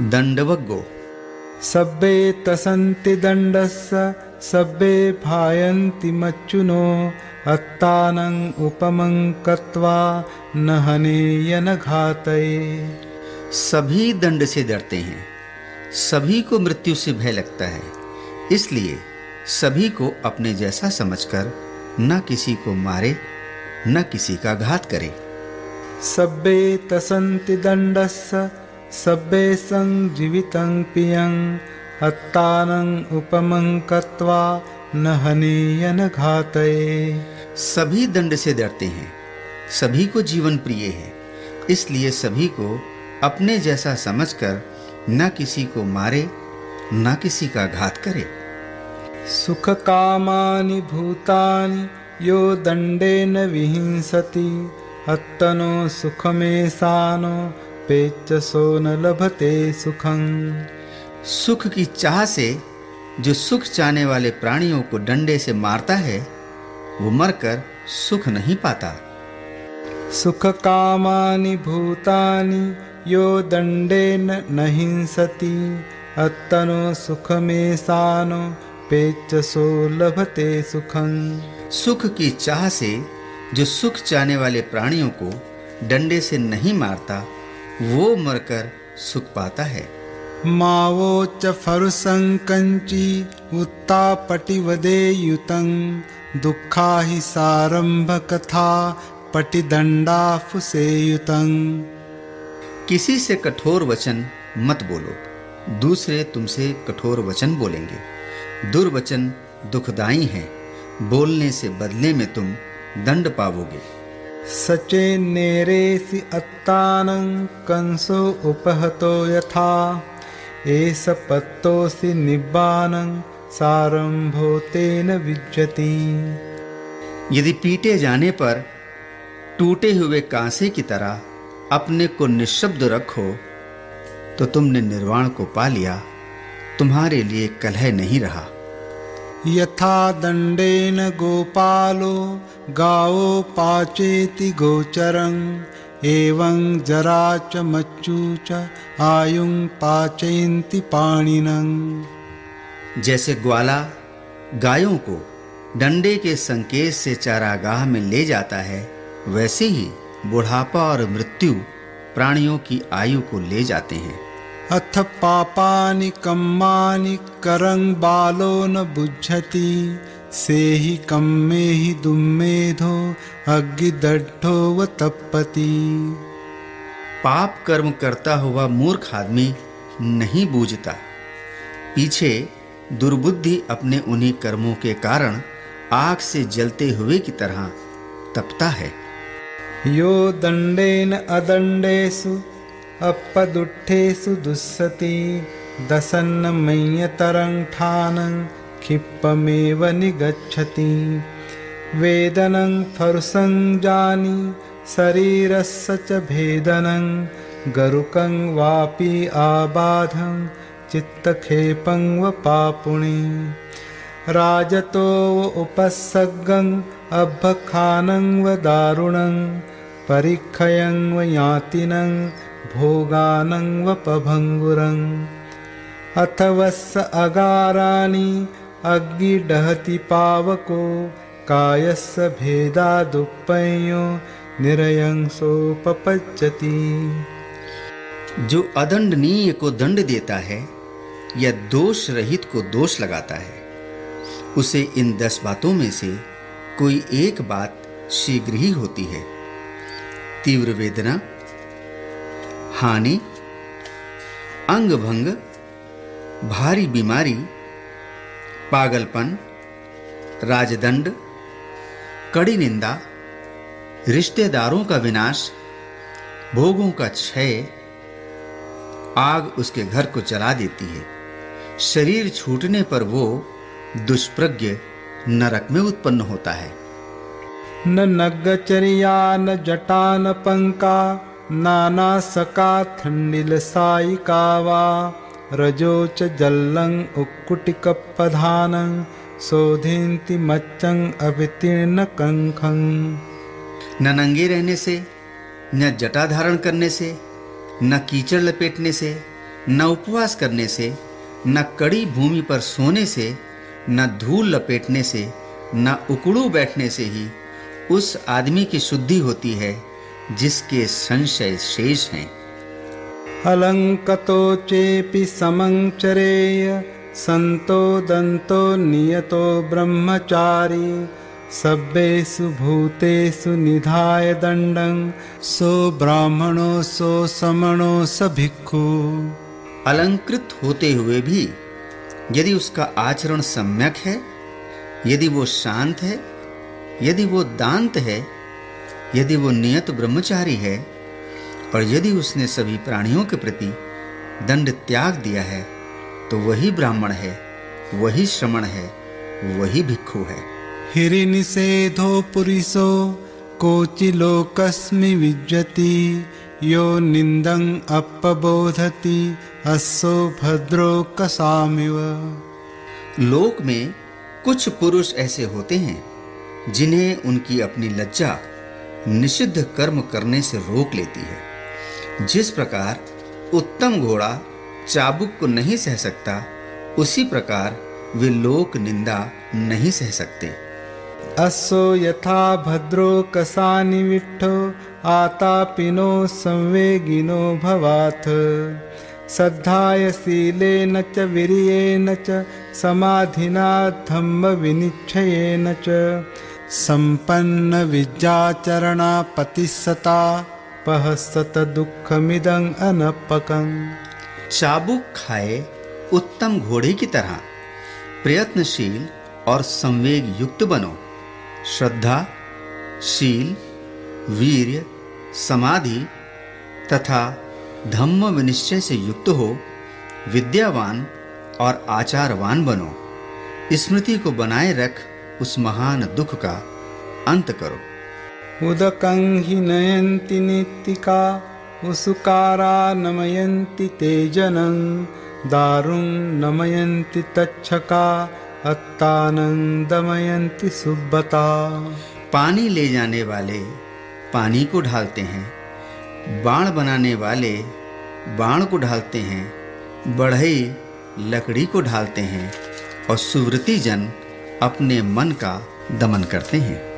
दंडवग्गो सब्बे तसन्ति दण्डस्य सब्बे भायन्ति मच्चुनो अत्तानं उपमं कत्वा न हनेय न घातये सभी दंड से डरते हैं। सभी को मृत्यु से भय लगता है। इसलिए सभी को अपने जैसा समझकर न किसी को मारे न किसी का घात करे। सब्बे तसन्ति दण्डस्य सब्बे संजीवितं पियं हत्तानं उपमं कत्वा न हनीय न घातये। सभी दंड से डरते हैं सभी को जीवन प्रिय है इसलिए सभी को अपने जैसा समझकर न किसी को मारे न किसी का घात करे। सुख कामानि भूतानि यो दण्डेन विहिंसति हत्तनो सुखमेशानो पेचसो न लभते सुखं। सुख की चाह से जो सुख चाहने वाले प्राणियों को डंडे से मारता है वो मरकर सुख नहीं पाता। सुख कामानि भूतानि यो दण्डेन न हिंसति अत्तनो सुखमेशानो पेचसो लभते सुखं। सुख की चाह से जो सुख चाहने वाले प्राणियों को डंडे से नहीं मारता वो मरकर सुख पाता है। मावो च फरुसंकंची उत्तापटिवदे युतं दुःखा हि सारंभ कथा पटिदंडाफुसे युतं किसी से कठोर वचन मत बोलो दूसरे तुमसे कठोर वचन बोलेंगे। दुर्वचन दुखदाई हैं बोलने से बदले में तुम दंड पावोगे। सचे नेरेसि अत्तानं कंसो उपहतो यथा। एष पत्तोऽसि निब्बानं सारंभो तेन यदि पीटे जाने पर टूटे हुए कांसे की तरह अपने को निशब्द रखो तो तुमने निर्वाण को पा लिया। तुम्हारे लिए कलह नहीं रहा। यथा दण्डेन गोपालो गावो पाचेति गोचरम् एवं जरा च मच्चू च आयुं पाचयन्ति पाणिनं। जैसे ग्वाला गायों को डंडे के संकेत से चारागाह में ले जाता है, वैसे ही बुढ़ापा और मृत्यु प्राणियों की आयु को ले जाते हैं। अथ पापानि कम्मानि करं बालो न बुझति। सेहि कम्मे हि दुम्मेधो अग्गिदड्ढो व तप्पति पाप कर्म करता हुआ मूर्ख आदमी नहीं बूझता। पीछे दुर्बुद्धि अपने उन्हीं कर्मों के कारण आग से जलते हुए की तरह तपता है। यो दंडेन अदंडेषु अपदुट्ठेषु दुःसति दसन्नमय्यतरङ्ठानं क्षिप्पमेव निगच्छति। वेदनं फरुसं जानी शरीरस्य च भेदनं गरुकं वापि आबाधं चित्तक्षेपं वपापुणि राजतो उपसर्गम् उपसर्गं अब्भखानं वारुणं परिखयं वा यातिनं भोगानं वपभङ्गुरम् अथ वस्स अगाराणि अग्निडहति पावको कायस्य भेदादुपयो निरयं सोपपच्यति जो अदंडनीय को दंड देता है, या दोष रहित को दोष लगाता है, उसे इन दस बातों में से कोई एक बात शीघ्र ही होती है। तीव्र वेदना हानि अंग भंग भारी बीमारी, पागलपन, राजदंड, कड़ी निंदा, रिश्तेदारों का विनाश, भोगों का क्षय, आग उसके घर को जला देती है। शरीर छूटने पर वो दुष्प्रज्ञ नरक में उत्पन्न होता है। न नगचर्या न जटा, न पंका नाना सका थंडिल सायिका वा रजो च जल्लं उक्कुटिकपधानं शोधिन्ति मच्चं अवितीर्ण कंखं। न नंगे रहने से, न जटा धारण करने से, न कीचड़ लपेटने से, न उपवास करने से, न कड़ी भूमि पर सोने से, न धूल लपेटने से, न उकड़ू बैठने से ही उस आदमी की शुद्धि होती है। जिसके संशय शेष हैं। अलङ्कतो चेपि समं चरेय सन्तो दन्तो नियतो ब्रह्मचारी सभ्येषु भूतेषु निधाय दण्डं सो ब्राह्मणो सो समणो स भिक्खु। अलंकृत होते हुए भी यदि उसका आचरण सम्यक है यदि वो शांत है यदि वो दांत है यदि वो नियत ब्रह्मचारी है और यदि उसने सभी प्राणियों के प्रति दंड त्याग दिया है तो वही ब्राह्मण है वही श्रमण है वही भिक्षु है। हिरिनिषेधो पुरुषो कोचिलोकस्मि विज्जति यो निन्दं अपबोधति अस्सो भद्रो कसामिव। लोक में कुछ पुरुष ऐसे होते हैं जिन्हें उनकी अपनी लज्जा निषिद्ध कर्म करने से रोक लेती है। जिस प्रकार उत्तम घोड़ा चाबुक को नहीं सह सकता, उसी प्रकार वे लोक निंदा नहीं सह सकते। असो यथा भद्रो कसानि विठ्ठो आतापिनो संवेगिनो भवाथ। श्रद्धाय शीलेन च वीर्येण च, समाधिना धम्म विनिच्छयेन च। सम्पन्न विद्याचरणा पतिसता पहसत दुःखमिदं अनपकं। चाबुक खाए उत्तम घोड़े की तरह प्रयत्नशील और संवेग युक्त बनो। श्रद्धा, शील, वीर्य, समाधि तथा धम्म विनिश्चय से युक्त हो, विद्यावान और आचारवान बनो। स्मृति को बनाए रख उस महान दुख का अंत करो। उदकं हि नयन्ति नित्तिका उसुकारा नमयन्ति ते जनं दारुं नमयन्ति तच्छका अत्तानन्दमयन्ति सुब्बता। पानी ले जाने वाले पानी को ढालते हैं बाण बनाने वाले बाण को ढालते हैं बढ़ई लकड़ी को ढालते हैं और सुवृति जन अपने मन का दमन करते हैं।